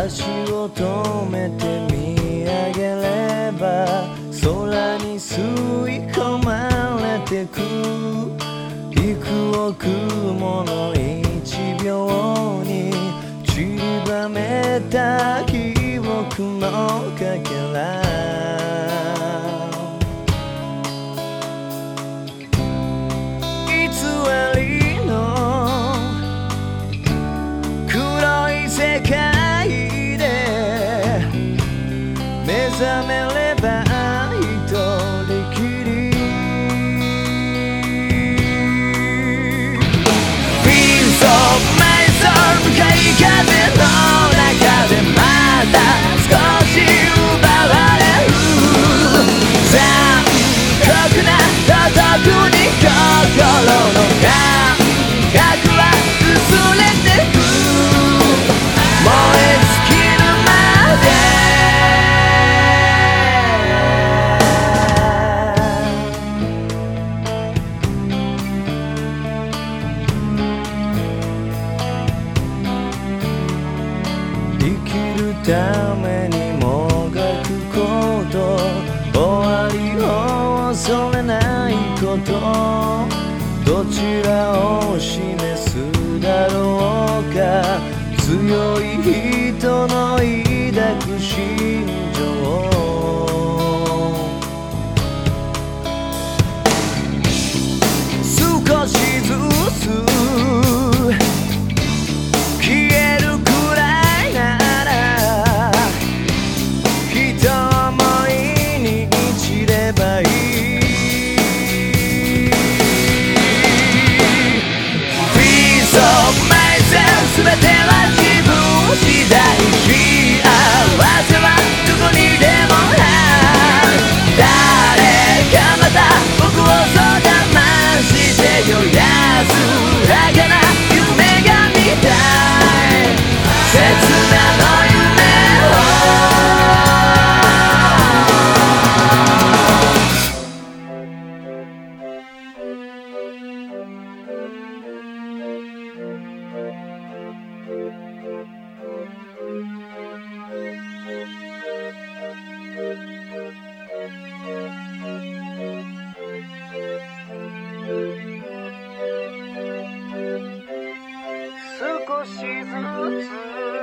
足を止めて見上げれば空に吸い込まれてく。幾億もの一秒に散りばめた記憶のかけら目覚めれば一人きり。Feels of my soul 向かい風の中でまた少し奪われる。残酷な孤独に心るためにもがくこと。終わりを恐れないこと。どちらを示すだろうか。強い人の抱くし少しずつ